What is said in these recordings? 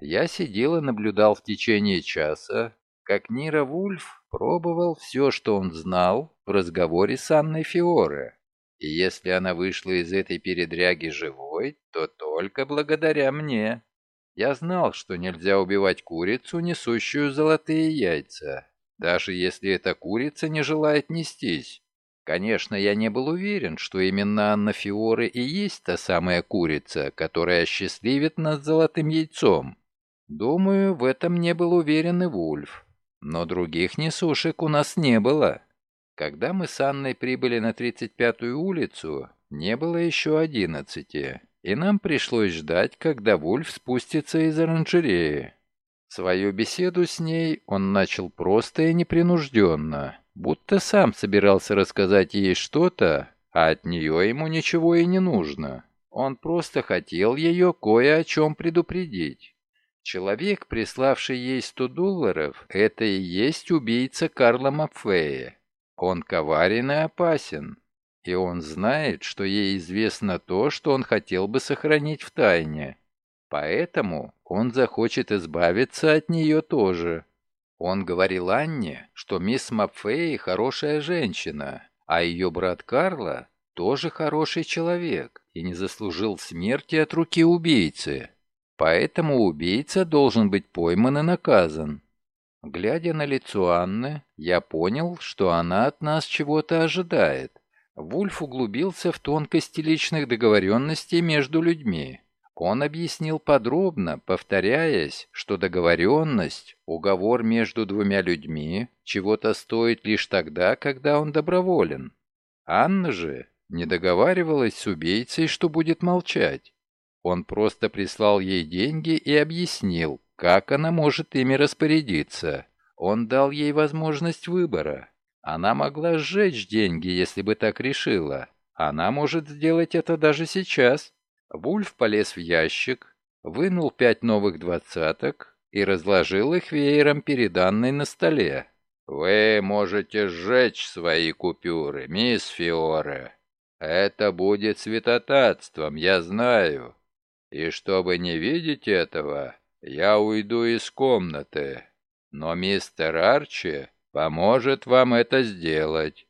я сидел и наблюдал в течение часа, как Нира Вульф пробовал все, что он знал в разговоре с Анной Фиоре. И если она вышла из этой передряги живой, то только благодаря мне. Я знал, что нельзя убивать курицу, несущую золотые яйца, даже если эта курица не желает нестись. Конечно, я не был уверен, что именно Анна Фиоре и есть та самая курица, которая осчастливит нас золотым яйцом. Думаю, в этом не был уверен и Вульф. Но других несушек у нас не было. Когда мы с Анной прибыли на 35-ю улицу, не было еще одиннадцати, и нам пришлось ждать, когда Вульф спустится из оранжереи. Свою беседу с ней он начал просто и непринужденно, будто сам собирался рассказать ей что-то, а от нее ему ничего и не нужно. Он просто хотел ее кое о чем предупредить. Человек, приславший ей 100 долларов, это и есть убийца Карла Мапфея. Он коварен и опасен. И он знает, что ей известно то, что он хотел бы сохранить в тайне. Поэтому он захочет избавиться от нее тоже. Он говорил Анне, что мисс Мапфей хорошая женщина, а ее брат Карла тоже хороший человек и не заслужил смерти от руки убийцы. Поэтому убийца должен быть пойман и наказан. Глядя на лицо Анны, я понял, что она от нас чего-то ожидает. Вульф углубился в тонкости личных договоренностей между людьми. Он объяснил подробно, повторяясь, что договоренность, уговор между двумя людьми, чего-то стоит лишь тогда, когда он доброволен. Анна же не договаривалась с убийцей, что будет молчать. Он просто прислал ей деньги и объяснил, как она может ими распорядиться. Он дал ей возможность выбора. Она могла сжечь деньги, если бы так решила. Она может сделать это даже сейчас. Вульф полез в ящик, вынул пять новых двадцаток и разложил их веером перед Анной на столе. «Вы можете сжечь свои купюры, мисс Фиоре. Это будет святотатством, я знаю. И чтобы не видеть этого, я уйду из комнаты. Но мистер Арчи поможет вам это сделать.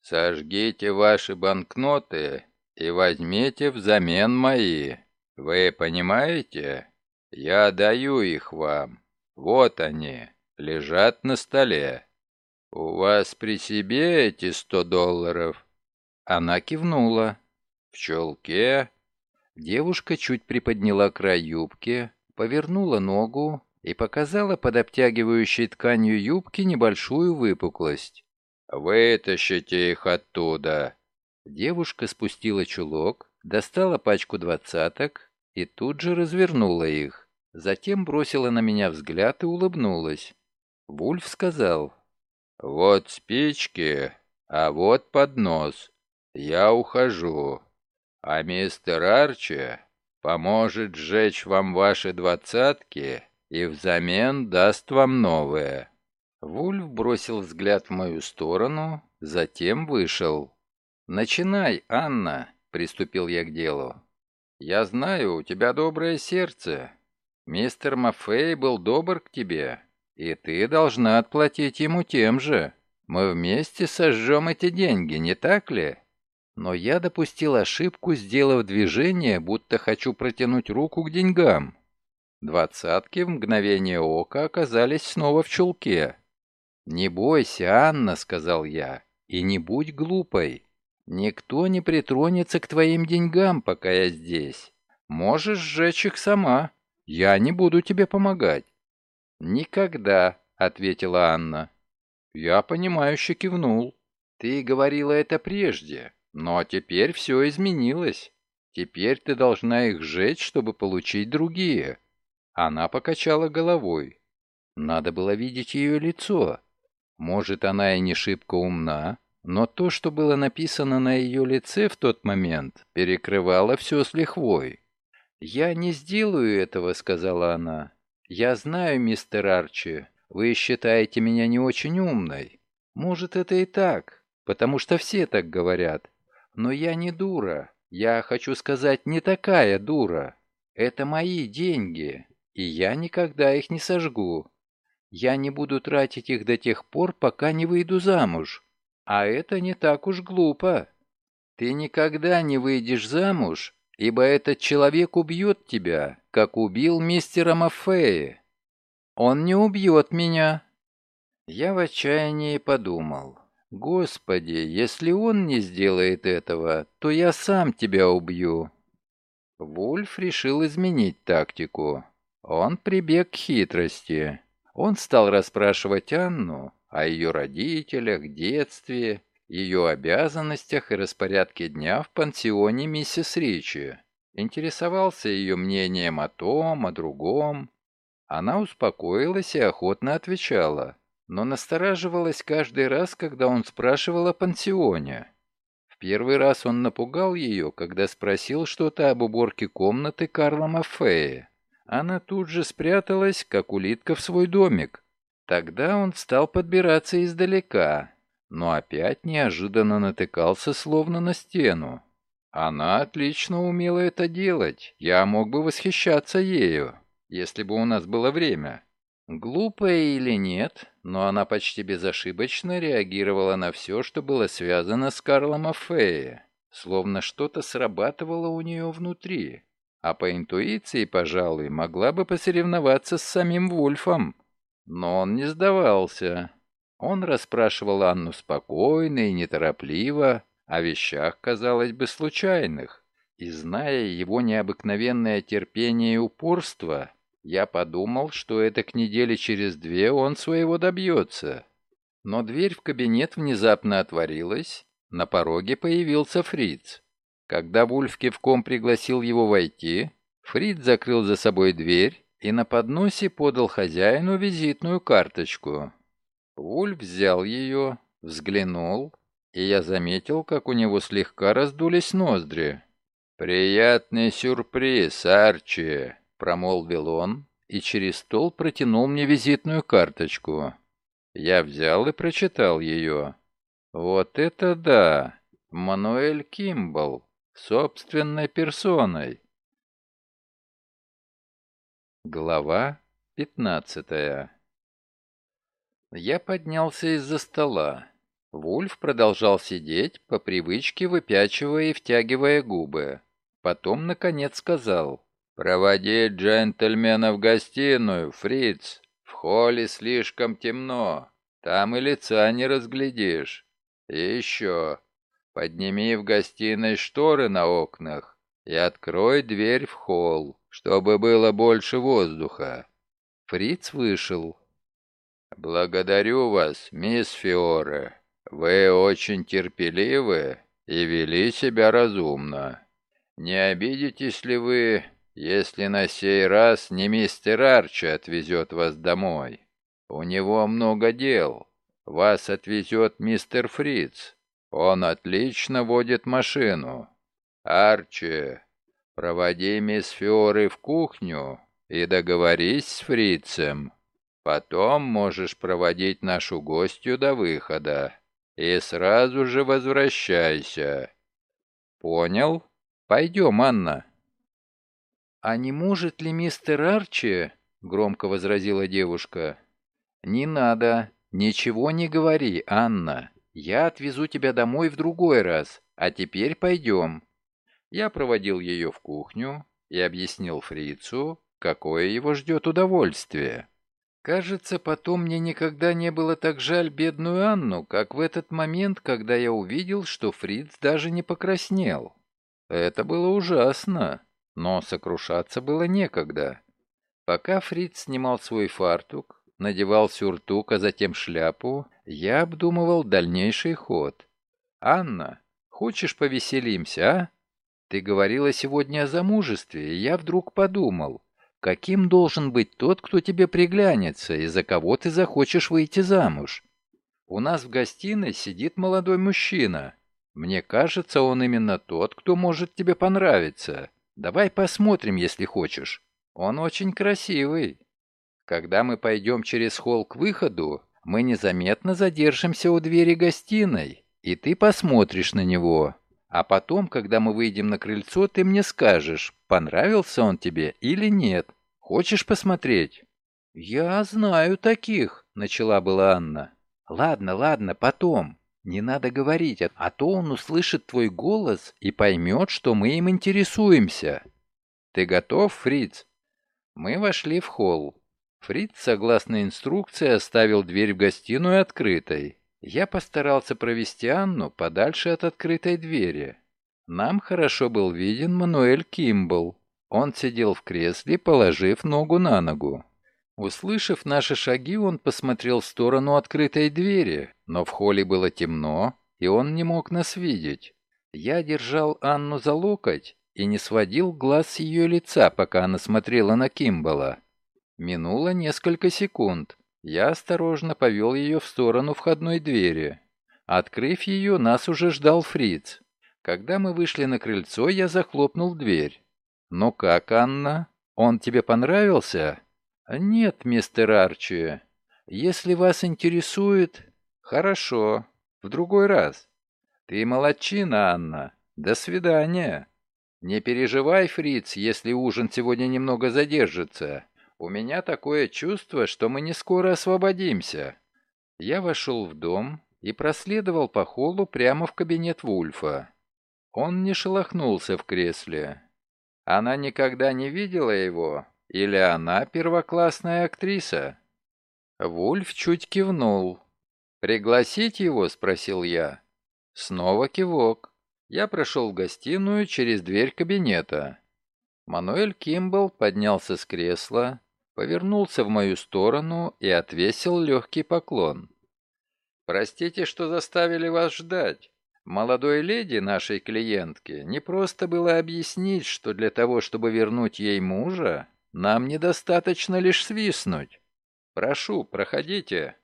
Сожгите ваши банкноты и возьмите взамен мои. Вы понимаете? Я даю их вам. Вот они, лежат на столе. У вас при себе эти сто долларов?» Она кивнула. В челке Девушка чуть приподняла край юбки, повернула ногу и показала под обтягивающей тканью юбки небольшую выпуклость. «Вытащите их оттуда!» Девушка спустила чулок, достала пачку двадцаток и тут же развернула их. Затем бросила на меня взгляд и улыбнулась. Вульф сказал, «Вот спички, а вот поднос. Я ухожу а мистер Арчи поможет сжечь вам ваши двадцатки и взамен даст вам новые». Вульф бросил взгляд в мою сторону, затем вышел. «Начинай, Анна», — приступил я к делу. «Я знаю, у тебя доброе сердце. Мистер Маффей был добр к тебе, и ты должна отплатить ему тем же. Мы вместе сожжем эти деньги, не так ли?» Но я допустил ошибку, сделав движение, будто хочу протянуть руку к деньгам. Двадцатки в мгновение ока оказались снова в чулке. «Не бойся, Анна», — сказал я, — «и не будь глупой. Никто не притронется к твоим деньгам, пока я здесь. Можешь сжечь их сама. Я не буду тебе помогать». «Никогда», — ответила Анна. Я понимающе кивнул. «Ты говорила это прежде. Но теперь все изменилось. Теперь ты должна их сжечь, чтобы получить другие». Она покачала головой. Надо было видеть ее лицо. Может, она и не шибко умна, но то, что было написано на ее лице в тот момент, перекрывало все с лихвой. «Я не сделаю этого», — сказала она. «Я знаю, мистер Арчи, вы считаете меня не очень умной. Может, это и так, потому что все так говорят. Но я не дура. Я хочу сказать, не такая дура. Это мои деньги. и я никогда их не сожгу. Я не буду тратить их до тех пор, пока не выйду замуж. А это не так уж глупо. Ты никогда не выйдешь замуж, ибо этот человек убьет тебя, как убил мистера Маффея. Он не убьет меня. Я в отчаянии подумал. Господи, если он не сделает этого, то я сам тебя убью. Вульф решил изменить тактику. Он прибег к хитрости. Он стал расспрашивать Анну о ее родителях, детстве, ее обязанностях и распорядке дня в пансионе миссис Ричи. Интересовался ее мнением о том, о другом. Она успокоилась и охотно отвечала, но настораживалась каждый раз, когда он спрашивал о пансионе. В первый раз он напугал ее, когда спросил что-то об уборке комнаты Карла Маффея. Она тут же спряталась, как улитка в свой домик. Тогда он стал подбираться издалека, но опять неожиданно натыкался словно на стену. Она отлично умела это делать, я мог бы восхищаться ею, если бы у нас было время. Глупая или нет, но она почти безошибочно реагировала на все, что было связано с Карлом Афея, словно что-то срабатывало у нее внутри а по интуиции, пожалуй, могла бы посоревноваться с самим Вульфом. Но он не сдавался. Он расспрашивал Анну спокойно и неторопливо, о вещах, казалось бы, случайных. И зная его необыкновенное терпение и упорство, я подумал, что это к неделе через две он своего добьется. Но дверь в кабинет внезапно отворилась, на пороге появился фриц. Когда Вульф кивком пригласил его войти, Фрид закрыл за собой дверь и на подносе подал хозяину визитную карточку. Вульф взял ее, взглянул, и я заметил, как у него слегка раздулись ноздри. «Приятный сюрприз, Арчи!» — промолвил он и через стол протянул мне визитную карточку. Я взял и прочитал ее. «Вот это да! Мануэль Кимбл, собственной персоной. Глава пятнадцатая Я поднялся из-за стола. Вульф продолжал сидеть, по привычке выпячивая и втягивая губы. Потом, наконец, сказал. «Проводи джентльмена в гостиную, фриц. В холле слишком темно. Там и лица не разглядишь. И еще. Подними в гостиной шторы на окнах и открой дверь в холл, чтобы было больше воздуха». Фриц вышел. «Благодарю вас, мисс Фиоре. Вы очень терпеливы и вели себя разумно. Не обидитесь ли вы, если на сей раз не мистер Арчи отвезет вас домой? У него много дел. Вас отвезет мистер Фриц. Он отлично водит машину. Арчи, проводи мисс Фиоры в кухню и договорись с фрицем. Потом можешь проводить нашу гостью до выхода. И сразу же возвращайся. Понял? Пойдем, Анна. А не может ли мистер Арчи, громко возразила девушка, не надо, ничего не говори, Анна. «Я отвезу тебя домой в другой раз, а теперь пойдем». Я проводил ее в кухню и объяснил фрицу, какое его ждет удовольствие. Кажется, потом мне никогда не было так жаль бедную Анну, как в этот момент, когда я увидел, что фриц даже не покраснел. Это было ужасно, но сокрушаться было некогда. Пока фриц снимал свой фартук, надевал сюртук, а затем шляпу, я обдумывал дальнейший ход. «Анна, хочешь повеселимся, а? Ты говорила сегодня о замужестве, и я вдруг подумал, каким должен быть тот, кто тебе приглянется, и за кого ты захочешь выйти замуж? У нас в гостиной сидит молодой мужчина. Мне кажется, он именно тот, кто может тебе понравиться. Давай посмотрим, если хочешь. Он очень красивый. Когда мы пойдем через холл к выходу, мы незаметно задержимся у двери гостиной, и ты посмотришь на него. А потом, когда мы выйдем на крыльцо, ты мне скажешь, понравился он тебе или нет. Хочешь посмотреть?» «Я знаю таких», — начала была Анна. «Ладно, ладно, потом. Не надо говорить, а то он услышит твой голос и поймет, что мы им интересуемся. Ты готов, Фриц?» Мы вошли в холл. Фриц, согласно инструкции, оставил дверь в гостиную открытой. Я постарался провести Анну подальше от открытой двери. Нам хорошо был виден Мануэль Кимбл. Он сидел в кресле, положив ногу на ногу. Услышав наши шаги, он посмотрел в сторону открытой двери, но в холле было темно, и он не мог нас видеть. Я держал Анну за локоть и не сводил глаз с ее лица, пока она смотрела на Кимбала. Минуло несколько секунд. Я осторожно повел ее в сторону входной двери. Открыв ее, нас уже ждал Фриц. Когда мы вышли на крыльцо, я захлопнул дверь. «Ну как, Анна? Он тебе понравился?» «Нет, мистер Арчи. Если вас интересует...» «Хорошо. В другой раз. Ты молодчина, Анна. До свидания. Не переживай, Фриц, если ужин сегодня немного задержится. У меня такое чувство, что мы не скоро освободимся». Я вошел в дом и проследовал по холлу прямо в кабинет Вульфа. Он не шелохнулся в кресле. Она никогда не видела его, или она первоклассная актриса? Вульф чуть кивнул. «Пригласить его?» — спросил я. Снова кивок. Я прошел в гостиную через дверь кабинета. Мануэль Кимбл поднялся с кресла, повернулся в мою сторону и отвесил легкий поклон. «Простите, что заставили вас ждать. Молодой леди, нашей клиентке, не просто было объяснить, что для того, чтобы вернуть ей мужа, нам недостаточно лишь свистнуть. Прошу, проходите».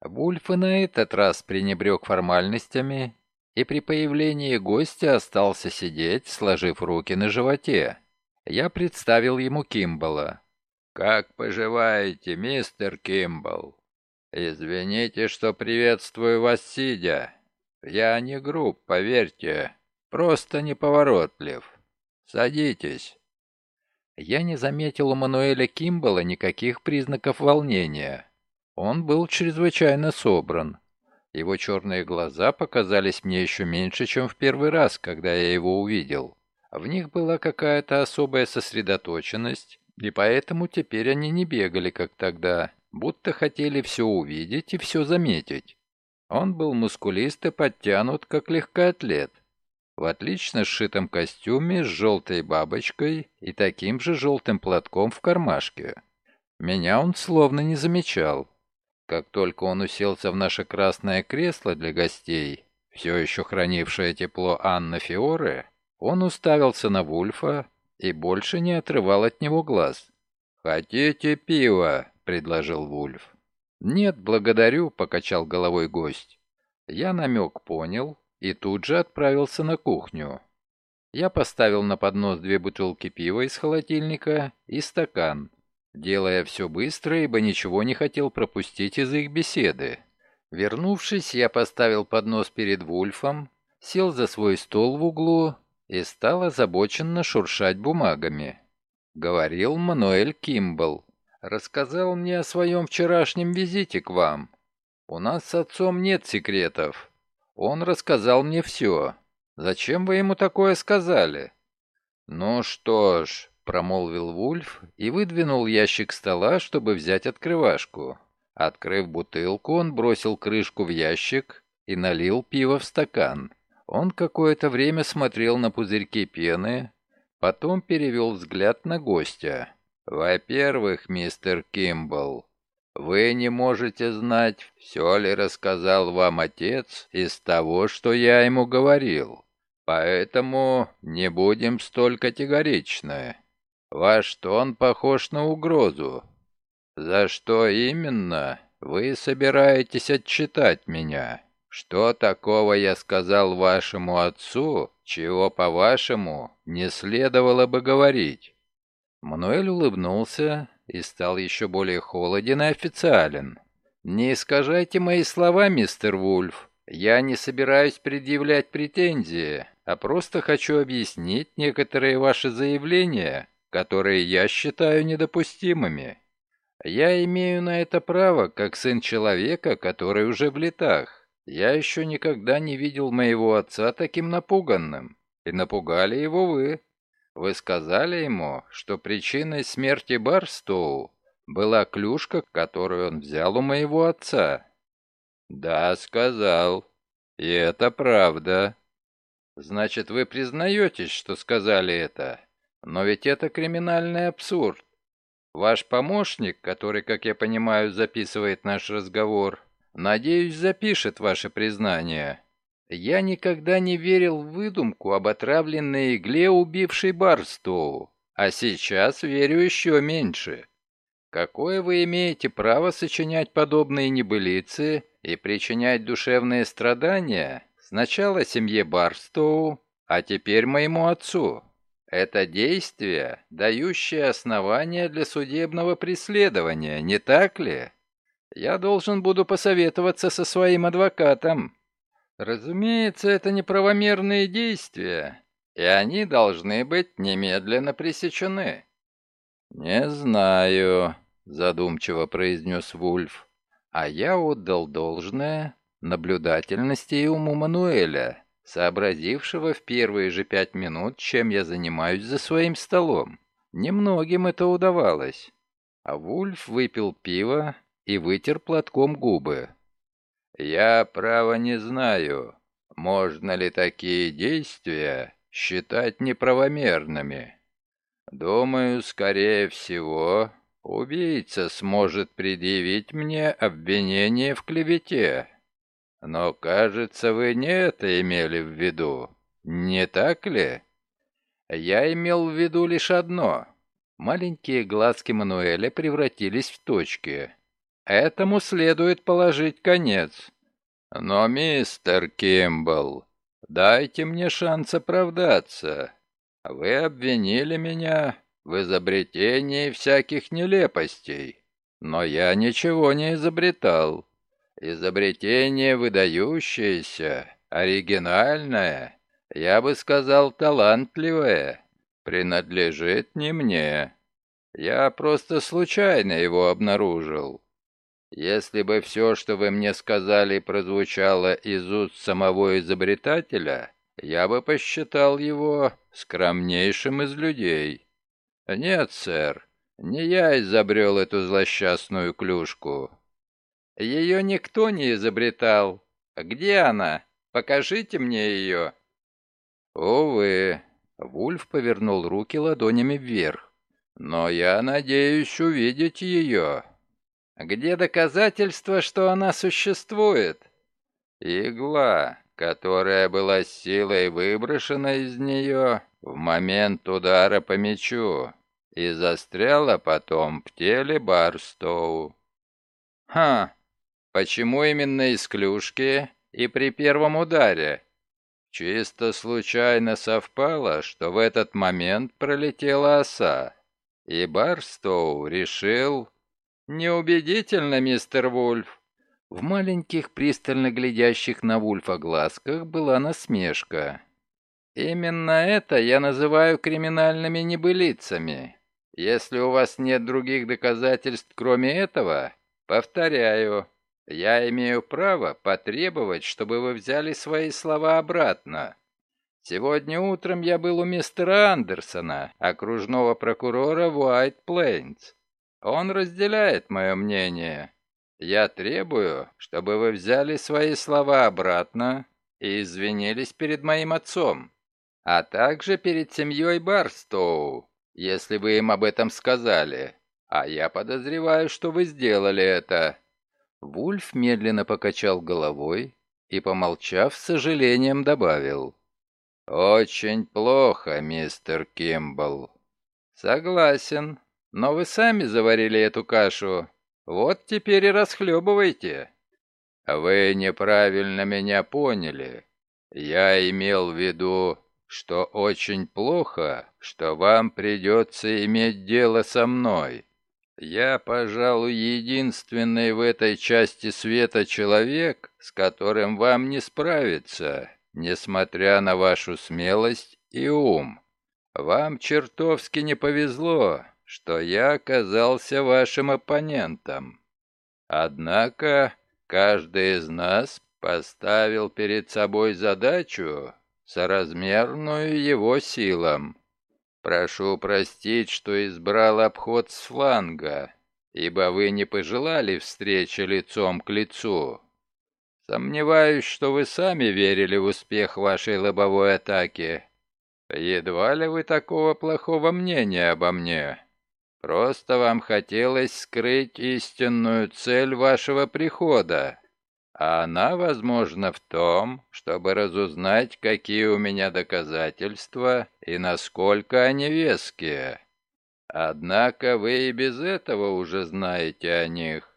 Вульф и на этот раз пренебрег формальностями и при появлении гостя остался сидеть, сложив руки на животе. Я представил ему Кимбала. «Как поживаете, мистер Кимбл? Извините, что приветствую вас сидя. Я не груб, поверьте, просто неповоротлив. Садитесь». Я не заметил у Мануэля Кимбала никаких признаков волнения. Он был чрезвычайно собран. Его черные глаза показались мне еще меньше, чем в первый раз, когда я его увидел. В них была какая-то особая сосредоточенность, и поэтому теперь они не бегали, как тогда, будто хотели все увидеть и все заметить. Он был мускулист и подтянут, как легкоатлет. В отлично сшитом костюме с желтой бабочкой и таким же желтым платком в кармашке. Меня он словно не замечал. Как только он уселся в наше красное кресло для гостей, все еще хранившее тепло Анна Фиоре, он уставился на Вульфа и больше не отрывал от него глаз. «Хотите пива?» — предложил Вульф. «Нет, благодарю», — покачал головой гость. Я намек понял и тут же отправился на кухню. Я поставил на поднос две бутылки пива из холодильника и стакан, делая все быстро, ибо ничего не хотел пропустить из их беседы. Вернувшись, я поставил поднос перед Вульфом, сел за свой стол в углу и стал озабоченно шуршать бумагами. Говорил Мануэль Кимбл. Рассказал мне о своем вчерашнем визите к вам. У нас с отцом нет секретов. Он рассказал мне все. Зачем вы ему такое сказали?» «Ну что ж», — промолвил Вульф и выдвинул ящик стола, чтобы взять открывашку. Открыв бутылку, он бросил крышку в ящик и налил пиво в стакан. Он какое-то время смотрел на пузырьки пены, потом перевел взгляд на гостя. «Во-первых, мистер Кимбл, вы не можете знать, все ли рассказал вам отец из того, что я ему говорил. Поэтому не будем столь категоричны. Ваш тон похож на угрозу. За что именно вы собираетесь отчитать меня?» Что такого я сказал вашему отцу, чего, по-вашему, не следовало бы говорить?» Мануэль улыбнулся и стал еще более холоден и официален. «Не искажайте мои слова, мистер Вульф. Я не собираюсь предъявлять претензии, а просто хочу объяснить некоторые ваши заявления которые я считаю недопустимыми. Я имею на это право, как сын человека, который уже в летах. Я еще никогда не видел моего отца таким напуганным. И напугали его вы. Вы сказали ему, что причиной смерти Барстоу была клюшка, которую он взял у моего отца. Да, сказал. И это правда. Значит, вы признаетесь, что сказали это? Но ведь это криминальный абсурд. Ваш помощник, который, как я понимаю, записывает наш разговор, надеюсь, запишет ваше признание. Я никогда не верил в выдумку об отравленной игле, убившей Барстоу, а сейчас верю еще меньше. Какое вы имеете право сочинять подобные небылицы и причинять душевные страдания сначала семье Барстоу, а теперь моему отцу? Это действие, дающее основания для судебного преследования, не так ли? Я должен буду посоветоваться со своим адвокатом. Разумеется, это неправомерные действия, и они должны быть немедленно пресечены. «Не знаю», — задумчиво произнес Вульф, а я отдал должное наблюдательности и уму Мануэля, сообразившего в первые же пять минут, чем я занимаюсь за своим столом. Немногим это удавалось. А Вульф выпил пиво и вытер платком губы. Я, право, не знаю, можно ли такие действия считать неправомерными. Думаю, скорее всего, убийца сможет предъявить мне обвинение в клевете. Но, кажется, вы не это имели в виду, не так ли? Я имел в виду лишь одно. Маленькие глазки Мануэля превратились в точки. Этому следует положить конец. Но, мистер Кимбл, дайте мне шанс оправдаться. Вы обвинили меня в изобретении всяких нелепостей, но я ничего не изобретал. Изобретение выдающееся, оригинальное, я бы сказал, талантливое, принадлежит не мне. Я просто случайно его обнаружил. Если бы все, что вы мне сказали, прозвучало из уст самого изобретателя, я бы посчитал его скромнейшим из людей. Нет, сэр, не я изобрел эту злосчастную клюшку. Ее никто не изобретал. Где она? Покажите мне ее. Увы, Вульф повернул руки ладонями вверх. Но я надеюсь увидеть ее. Где доказательства, что она существует? Игла, которая была силой выброшена из нее в момент удара по мячу и застряла потом в теле Барстоу. Ха, почему именно из клюшки и при первом ударе? Чисто случайно совпало, что в этот момент пролетела оса, и Барстоу решил «Неубедительно, мистер Вульф». В маленьких, пристально глядящих на Вульфа глазках была насмешка. «Именно это я называю криминальными небылицами. Если у вас нет других доказательств, кроме этого, повторяю, я имею право потребовать, чтобы вы взяли свои слова обратно. Сегодня утром я был у мистера Андерсона, окружного прокурора в Уайт-Плейнс. Он разделяет мое мнение. Я требую, чтобы вы взяли свои слова обратно и извинились перед моим отцом, а также перед семьей Барстоу, если вы им об этом сказали. А я подозреваю, что вы сделали это». Вульф медленно покачал головой и, помолчав, с сожалением добавил. «Очень плохо, мистер Кимбл». «Согласен. Но вы сами заварили эту кашу. Вот теперь и расхлебывайте». «Вы неправильно меня поняли. Я имел в виду, что очень плохо, что вам придется иметь дело со мной. Я, пожалуй, единственный в этой части света человек, с которым вам не справиться, несмотря на вашу смелость и ум. Вам чертовски не повезло, что я оказался вашим оппонентом. Однако каждый из нас поставил перед собой задачу, соразмерную его силам. Прошу простить, что избрал обход с фланга, ибо вы не пожелали встречи лицом к лицу. Сомневаюсь, что вы сами верили в успех вашей лобовой атаки. Едва ли вы такого плохого мнения обо мне. Просто вам хотелось скрыть истинную цель вашего прихода. А она, возможно, в том, чтобы разузнать, какие у меня доказательства и насколько они веские. Однако вы и без этого уже знаете о них.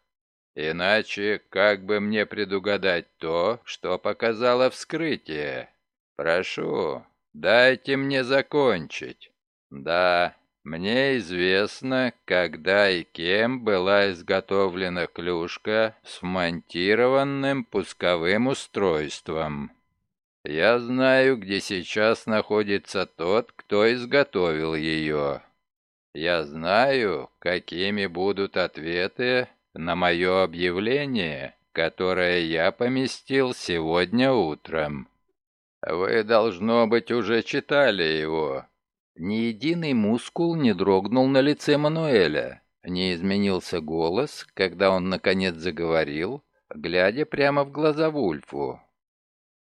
Иначе как бы мне предугадать то, что показало вскрытие? Прошу, дайте мне закончить. Да, мне известно, когда и кем была изготовлена клюшка с вмонтированным пусковым устройством. Я знаю, где сейчас находится тот, кто изготовил ее. Я знаю, какими будут ответы на мое объявление, которое я поместил сегодня утром. Вы, должно быть, уже читали его. Ни единый мускул не дрогнул на лице Мануэля. Не изменился голос, когда он наконец заговорил, глядя прямо в глаза Вульфу.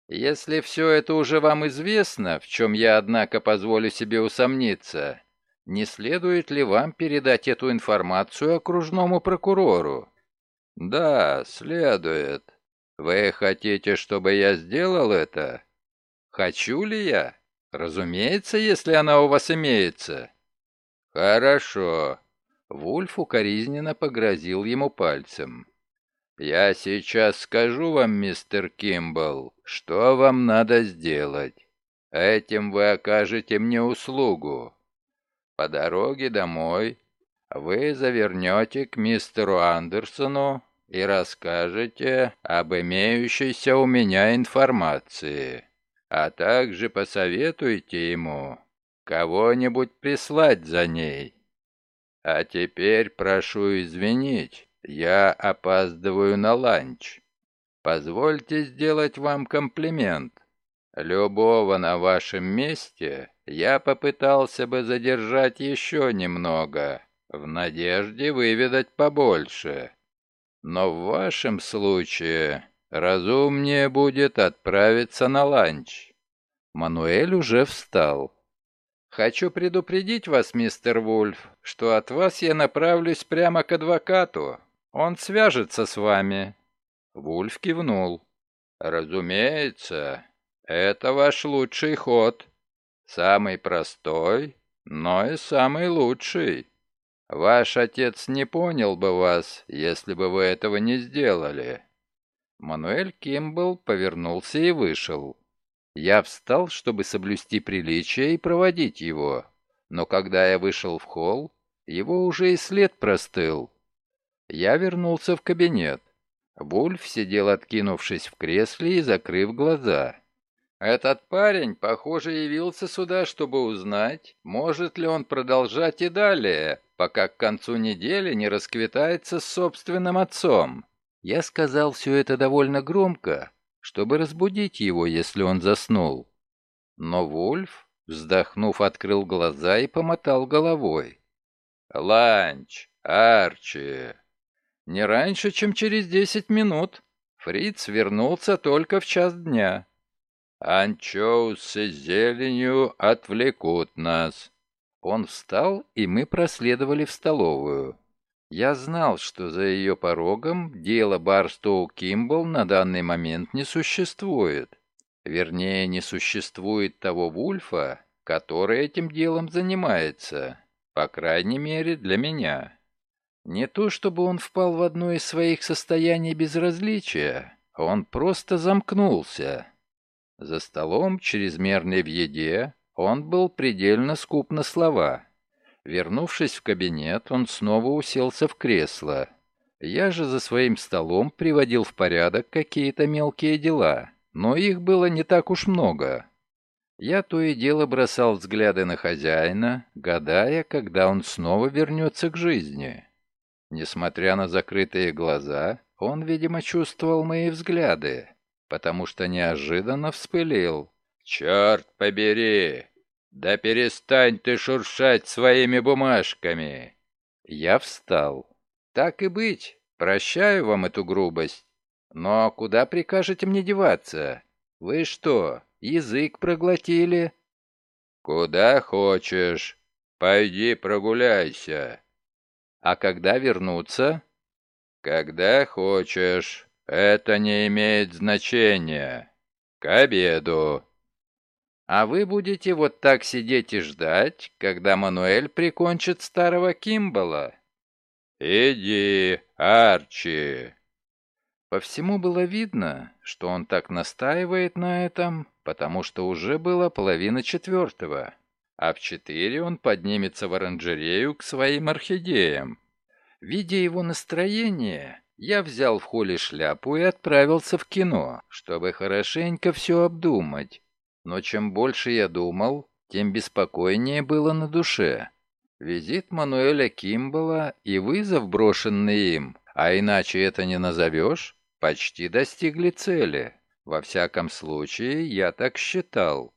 «Если все это уже вам известно, в чем я, однако, позволю себе усомниться, не следует ли вам передать эту информацию окружному прокурору?» «Да, следует. Вы хотите, чтобы я сделал это?» «Хочу ли я?» «Разумеется, если она у вас имеется». «Хорошо». Вульф укоризненно погрозил ему пальцем. «Я сейчас скажу вам, мистер Кимбл, что вам надо сделать. Этим вы окажете мне услугу. По дороге домой вы завернете к мистеру Андерсону и расскажете об имеющейся у меня информации а также посоветуйте ему кого-нибудь прислать за ней. А теперь прошу извинить, я опаздываю на ланч. Позвольте сделать вам комплимент. Любого на вашем месте я попытался бы задержать еще немного, в надежде выведать побольше. Но в вашем случае Разумнее будет отправиться на ланч. Мануэль уже встал. «Хочу предупредить вас, мистер Вульф, что от вас я направлюсь прямо к адвокату. Он свяжется с вами». Вульф кивнул. «Разумеется, это ваш лучший ход. Самый простой, но и самый лучший. Ваш отец не понял бы вас, если бы вы этого не сделали. Мануэль Кимбл повернулся и вышел. Я встал, чтобы соблюсти приличие и проводить его. Но когда я вышел в холл, его уже и след простыл. Я вернулся в кабинет. Вульф сидел, откинувшись в кресле и закрыв глаза. Этот парень, похоже, явился сюда, чтобы узнать, может ли он продолжать и далее, пока к концу недели не расквитается с собственным отцом. Я сказал все это довольно громко, чтобы разбудить его, если он заснул. Но Вульф, вздохнув, открыл глаза и помотал головой. «Ланч, Арчи!» «Не раньше, чем через десять минут. Фриц вернулся только в час дня». «Анчоусы с зеленью отвлекут нас». Он встал, и мы проследовали в столовую. Я знал, что за ее порогом дело Барстоу Кимбл на данный момент не существует. Вернее, не существует того Вульфа, который этим делом занимается. По крайней мере, для меня. Не то, чтобы он впал в одно из своих состояний безразличия, он просто замкнулся. За столом, чрезмерный в еде, он был предельно скуп на слова. Вернувшись в кабинет, он снова уселся в кресло. Я же за своим столом приводил в порядок какие-то мелкие дела, но их было не так уж много. Я то и дело бросал взгляды на хозяина, гадая, когда он снова вернется к жизни. Несмотря на закрытые глаза, он, видимо, чувствовал мои взгляды, потому что неожиданно вспылил. «Черт побери! Да перестань ты шуршать своими бумажками!» Я встал. «Так и быть, прощаю вам эту грубость. Но куда прикажете мне деваться? Вы что, язык проглотили?» «Куда хочешь. Пойди прогуляйся». «А когда вернуться?» «Когда хочешь. Это не имеет значения. К обеду». «А вы будете вот так сидеть и ждать, когда Мануэль прикончит старого Кимбала?» «Иди, Арчи!» По всему было видно, что он так настаивает на этом, потому что уже было половина четвертого, а в четыре он поднимется в оранжерею к своим орхидеям. Видя его настроение, я взял в холле шляпу и отправился в кино, чтобы хорошенько все обдумать. Но чем больше я думал, тем беспокойнее было на душе. Визит Мануэля Кимбала и вызов, брошенный им, а иначе это не назовешь, почти достигли цели. Во всяком случае, я так считал.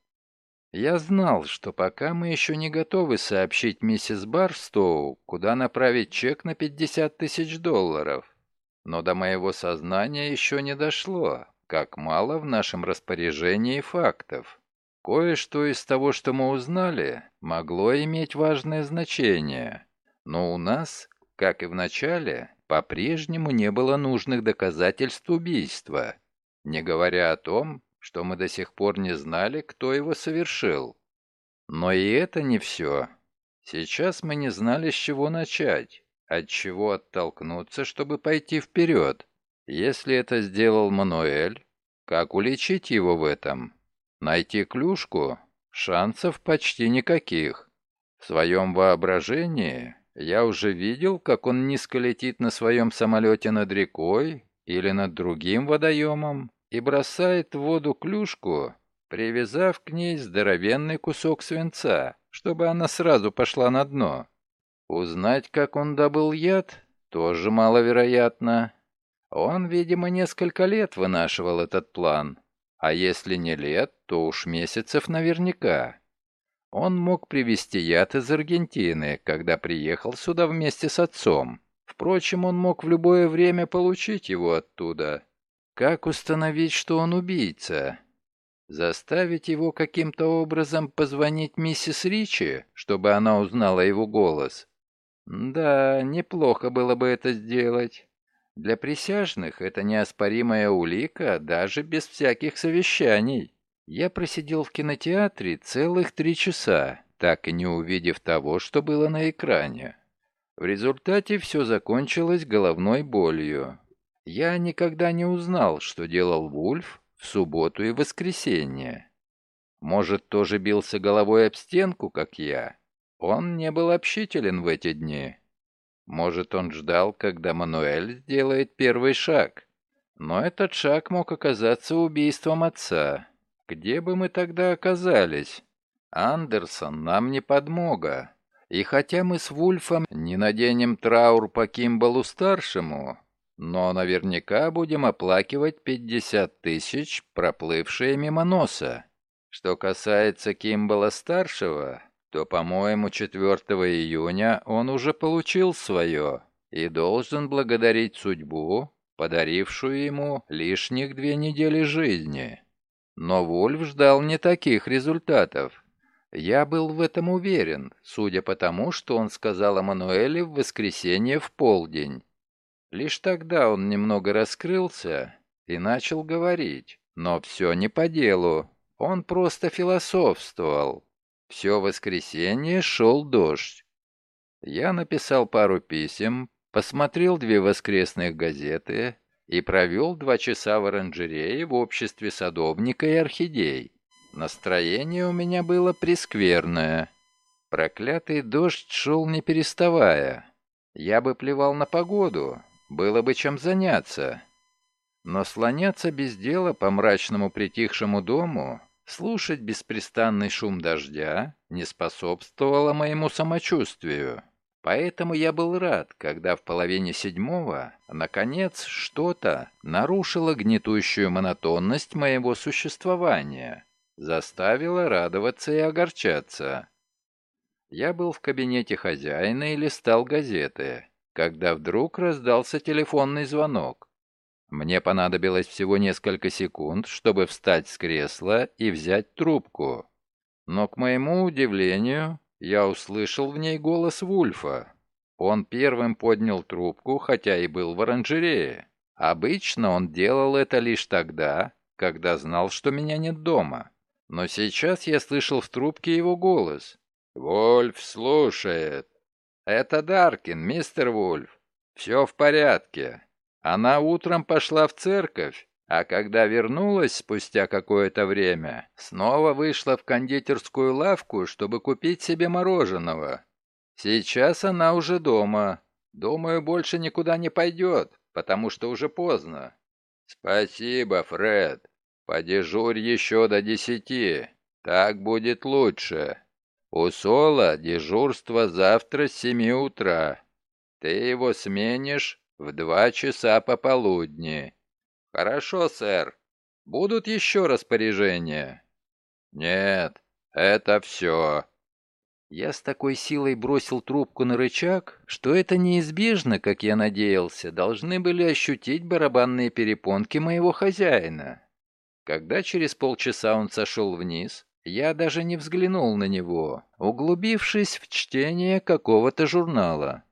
Я знал, что пока мы еще не готовы сообщить миссис Барстоу, куда направить чек на 50 тысяч долларов. Но до моего сознания еще не дошло, как мало в нашем распоряжении фактов. Кое-что из того, что мы узнали, могло иметь важное значение. Но у нас, как и в начале, по-прежнему не было нужных доказательств убийства, не говоря о том, что мы до сих пор не знали, кто его совершил. Но и это не все. Сейчас мы не знали, с чего начать, от чего оттолкнуться, чтобы пойти вперед. Если это сделал Мануэль, как уличить его в этом? Найти клюшку? Шансов почти никаких. В своем воображении я уже видел, как он низко летит на своем самолете над рекой или над другим водоемом и бросает в воду клюшку, привязав к ней здоровенный кусок свинца, чтобы она сразу пошла на дно. Узнать, как он добыл яд, тоже маловероятно. Он, видимо, несколько лет вынашивал этот план, а если не лет, то уж месяцев наверняка. Он мог привезти яд из Аргентины, когда приехал сюда вместе с отцом. Впрочем, он мог в любое время получить его оттуда. Как установить, что он убийца? Заставить его каким-то образом позвонить миссис Ричи, чтобы она узнала его голос? Да, неплохо было бы это сделать. Для присяжных это неоспоримая улика, даже без всяких совещаний. Я просидел в кинотеатре целых три часа, так и не увидев того, что было на экране. В результате все закончилось головной болью. Я никогда не узнал, что делал Вульф в субботу и воскресенье. Может, тоже бился головой об стенку, как я. Он не был общителен в эти дни. Может, он ждал, когда Мануэль сделает первый шаг. Но этот шаг мог оказаться убийством отца. Где бы мы тогда оказались? Андерсон нам не подмога. И хотя мы с Вульфом не наденем траур по Кимбалу-старшему, но наверняка будем оплакивать 50 тысяч, проплывшие мимо носа. Что касается Кимбала-старшего, то, по-моему, 4 июня он уже получил свое и должен благодарить судьбу, подарившую ему лишних две недели жизни. Но Вольф ждал не таких результатов. Я был в этом уверен, судя по тому, что он сказал о Мануэле в воскресенье в полдень. Лишь тогда он немного раскрылся и начал говорить, но все не по делу, он просто философствовал. Все воскресенье шел дождь. Я написал пару писем, посмотрел две воскресных газеты и провел два часа в оранжерее в обществе садовника и орхидей. Настроение у меня было прескверное. Проклятый дождь шел не переставая. Я бы плевал на погоду, было бы чем заняться. Но слоняться без дела по мрачному притихшему дому Слушать беспрестанный шум дождя не способствовало моему самочувствию. Поэтому я был рад, когда в половине седьмого, наконец, что-то нарушило гнетущую монотонность моего существования, заставило радоваться и огорчаться. Я был в кабинете хозяина и листал газеты, когда вдруг раздался телефонный звонок. Мне понадобилось всего несколько секунд, чтобы встать с кресла и взять трубку. Но, к моему удивлению, я услышал в ней голос Вульфа. Он первым поднял трубку, хотя и был в оранжерее. Обычно он делал это лишь тогда, когда знал, что меня нет дома. Но сейчас я слышал в трубке его голос. «Вульф слушает». «Это Даркин, мистер Вульф. Все в порядке. Она утром пошла в церковь, а когда вернулась спустя какое-то время, снова вышла в кондитерскую лавку, чтобы купить себе мороженого. Сейчас она уже дома. Думаю, больше никуда не пойдет, потому что уже поздно. Спасибо, Фред. Подежурь еще до десяти. Так будет лучше. У Сола дежурство завтра с семи утра. Ты его сменишь в два часа пополудни. Хорошо, сэр. Будут еще распоряжения? Нет, это все. Я с такой силой бросил трубку на рычаг, что это неизбежно, как я надеялся, должны были ощутить барабанные перепонки моего хозяина. Когда через полчаса он сошел вниз, я даже не взглянул на него, углубившись в чтение какого-то журнала.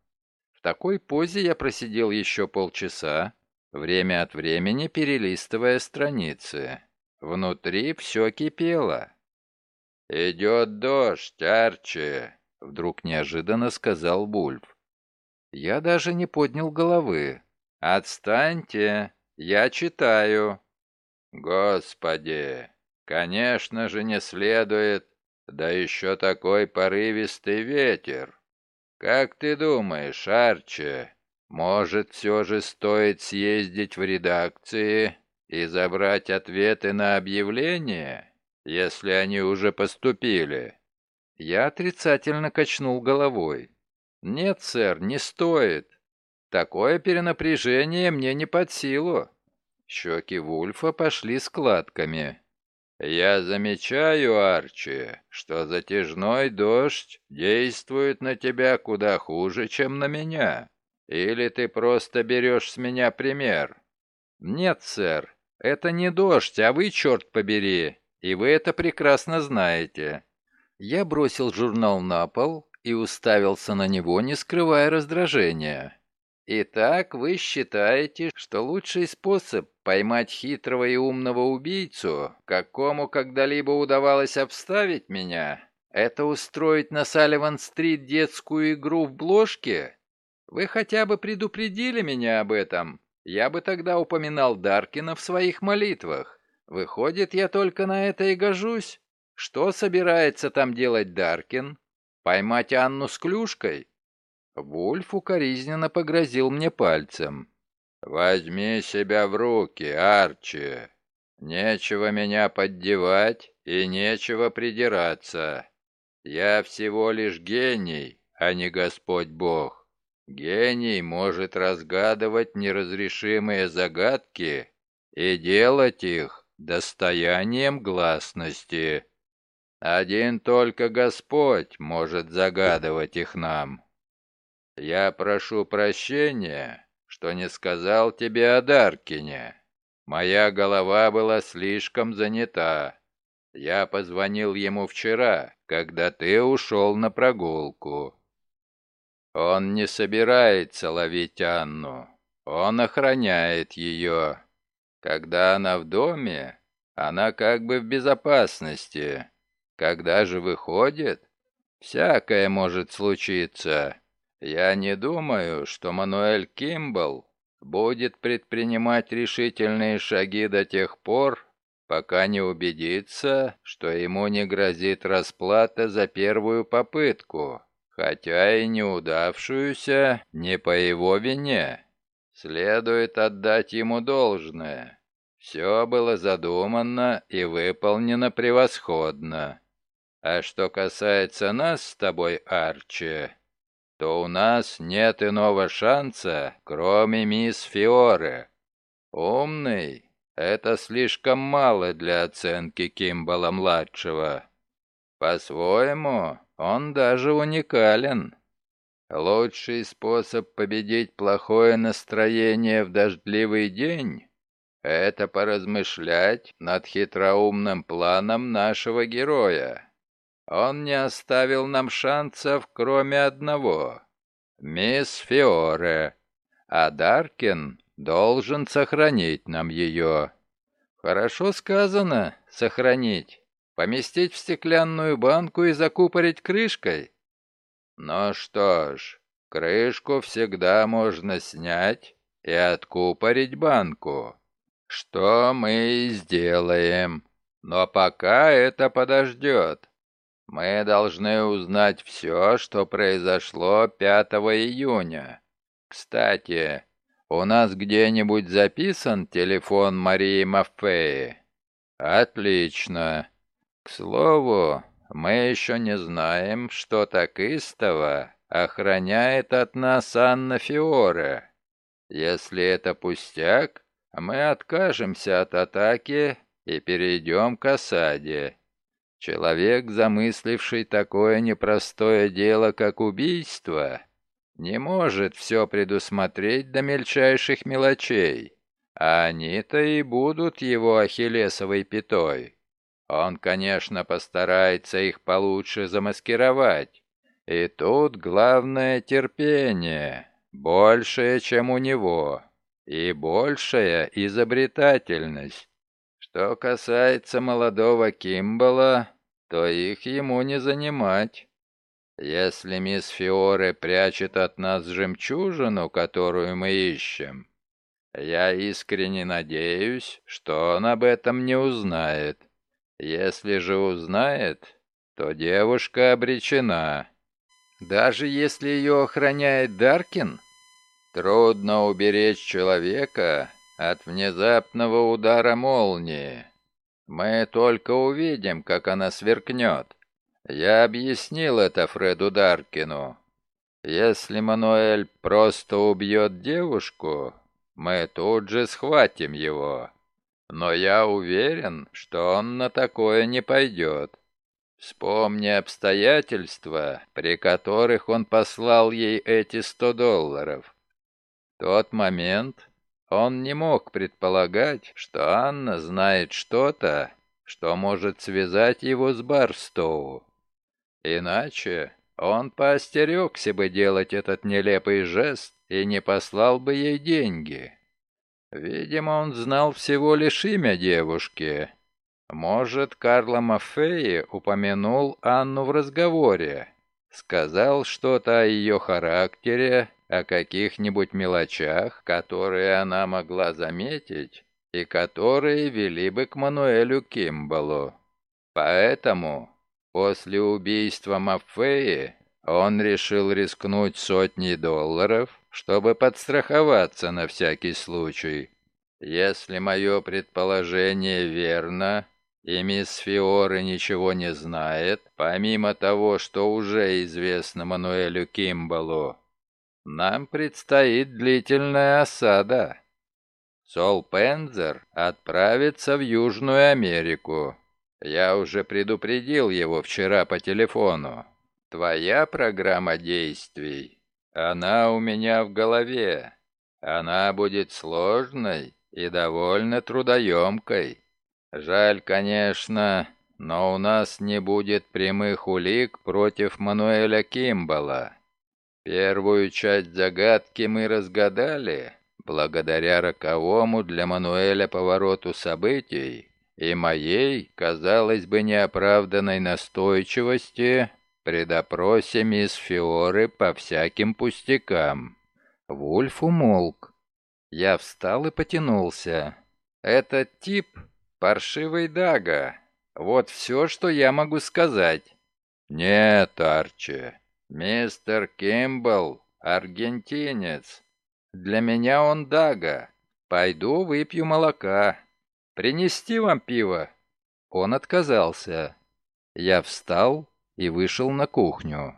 Такой позе я просидел еще полчаса, время от времени перелистывая страницы. Внутри все кипело. «Идет дождь, Арчи!» — вдруг неожиданно сказал Бульф. Я даже не поднял головы. «Отстаньте! Я читаю!» «Господи! Конечно же не следует! Да еще такой порывистый ветер! Как ты думаешь, Арчи, может, все же стоит съездить в редакции и забрать ответы на объявление?» если они уже поступили?» Я отрицательно качнул головой. «Нет, сэр, не стоит. Такое перенапряжение мне не под силу». Щеки Вульфа пошли складками. «Я замечаю, Арчи, что затяжной дождь действует на тебя куда хуже, чем на меня. Или ты просто берешь с меня пример?» «Нет, сэр, это не дождь, а вы, черт побери, и вы это прекрасно знаете. Я бросил журнал на пол и уставился на него, не скрывая раздражения. Итак, вы считаете, что лучший способ поймать хитрого и умного убийцу, какому когда-либо удавалось обставить меня, это устроить на Салливан-стрит детскую игру в бложке? Вы хотя бы предупредили меня об этом, я бы тогда упоминал Даркина в своих молитвах. Выходит, я только на это и гожусь. Что собирается там делать Даркин? Поймать Анну с клюшкой? Вульф укоризненно погрозил мне пальцем. «Возьми себя в руки, Арчи. Нечего меня поддевать и нечего придираться. Я всего лишь гений, а не Господь Бог. Гений может разгадывать неразрешимые загадки и делать их достоянием гласности. Один только Господь может загадывать их нам. Я прошу прощения, что не сказал тебе о Даркине. Моя голова была слишком занята. Я позвонил ему вчера, когда ты ушел на прогулку. Он не собирается ловить Анну. Он охраняет ее. Когда она в доме, она как бы в безопасности. Когда же выходит, всякое может случиться. Я не думаю, что Мануэль Кимбл будет предпринимать решительные шаги до тех пор, пока не убедится, что ему не грозит расплата за первую попытку, хотя и неудавшуюся не по его вине. Следует отдать ему должное. Все было задумано и выполнено превосходно. А что касается нас с тобой, Арчи, то у нас нет иного шанса, кроме мисс Фиоры. Умный — это слишком мало для оценки Кимбала-младшего. По-своему, он даже уникален. Лучший способ победить плохое настроение в дождливый день — это поразмышлять над хитроумным планом нашего героя. Он не оставил нам шансов, кроме одного. Мисс Фиоре. А Даркин должен сохранить нам ее. Хорошо сказано «сохранить». Поместить в стеклянную банку и закупорить крышкой? Ну что ж, крышку всегда можно снять и откупорить банку. Что мы и сделаем. Но пока это подождет. Мы должны узнать все, что произошло 5 июня. Кстати, у нас где-нибудь записан телефон Марии Маффеи? Отлично. К слову, мы еще не знаем, что так истово охраняет от нас Анна Фиоре. Если это пустяк, мы откажемся от атаки и перейдем к осаде. Человек, замысливший такое непростое дело, как убийство, не может все предусмотреть до мельчайших мелочей, а они-то и будут его ахиллесовой пятой. Он, конечно, постарается их получше замаскировать. И тут главное терпение, большее, чем у него, и большая изобретательность. Что касается молодого Кимбала, то их ему не занимать. Если мисс Фиоре прячет от нас жемчужину, которую мы ищем, я искренне надеюсь, что он об этом не узнает. Если же узнает, то девушка обречена. Даже если ее охраняет Даркин, трудно уберечь человека от внезапного удара молнии. Мы только увидим, как она сверкнет. Я объяснил это Фреду Даркину. Если Мануэль просто убьет девушку, мы тут же схватим его. Но я уверен, что он на такое не пойдет. Вспомни обстоятельства, при которых он послал ей эти сто долларов. Тот момент он не мог предполагать, что Анна знает что-то, что может связать его с Барстоу. Иначе он поостерегся бы делать этот нелепый жест и не послал бы ей деньги. Видимо, он знал всего лишь имя девушки. Может, Карло Маффеи упомянул Анну в разговоре, сказал что-то о ее характере о каких-нибудь мелочах, которые она могла заметить и которые вели бы к Мануэлю Кимбалу. Поэтому после убийства Маффеи он решил рискнуть сотней долларов, чтобы подстраховаться на всякий случай. Если мое предположение верно, и мисс Фиоры ничего не знает, помимо того, что уже известно Мануэлю Кимбалу, нам предстоит длительная осада. Сол Пензер отправится в Южную Америку. Я уже предупредил его вчера по телефону. Твоя программа действий, она у меня в голове. Она будет сложной и довольно трудоемкой. Жаль, конечно, но у нас не будет прямых улик против Мануэля Кимбала. Первую часть загадки мы разгадали, благодаря роковому для Мануэля повороту событий и моей, казалось бы, неоправданной настойчивости при допросе мисс Фиоры по всяким пустякам. Вульф умолк. Я встал и потянулся. Этот тип — паршивый Дага. Вот все, что я могу сказать. Нет, Арчи, «Мистер Кимбл, аргентинец. Для меня он Дага. Пойду выпью молока. «Принести вам пиво?» Он отказался. Я встал и вышел на кухню.